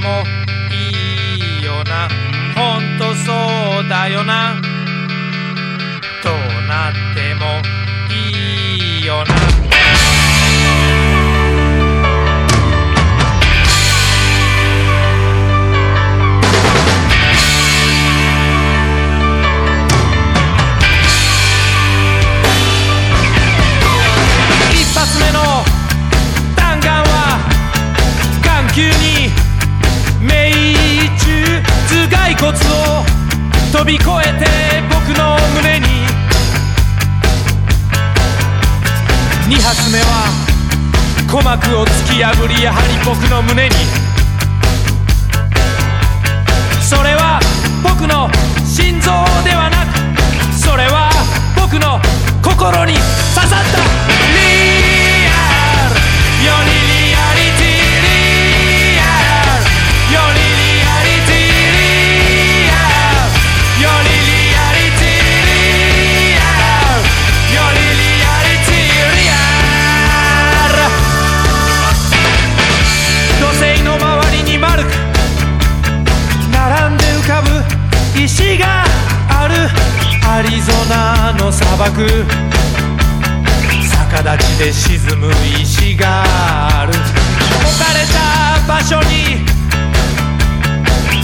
もいいよな。ほんとそうだよな。どうなってもいいよな。飛び越えて僕の胸に。2発目は鼓膜を突き破りやはり僕の胸に。リゾナの砂漠。逆立ちで沈む石がある。置かれた場所に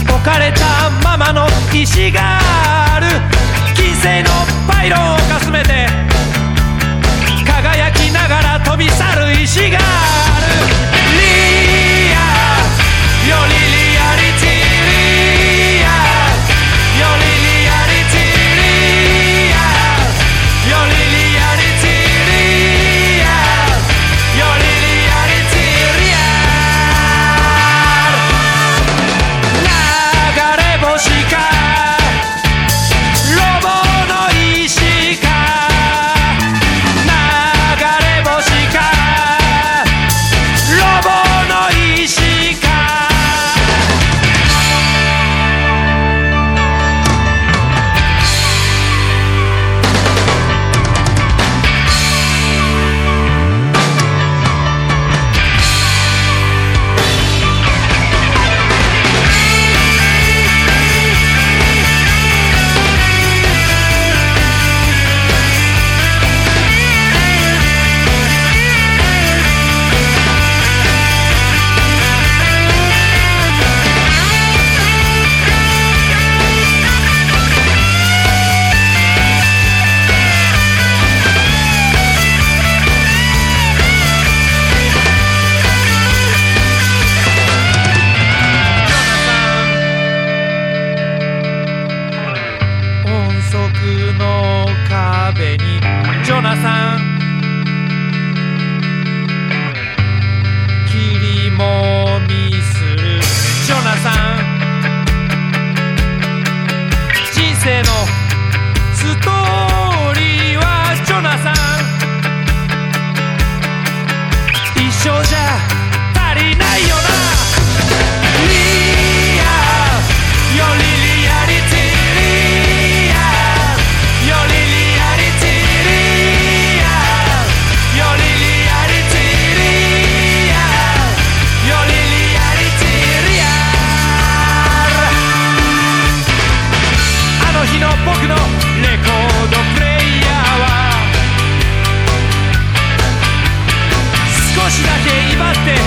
置かれたままの石がある。金星のパイロンをかすめて輝きながら飛び去る。ジョナサン。人生の今だけ威張って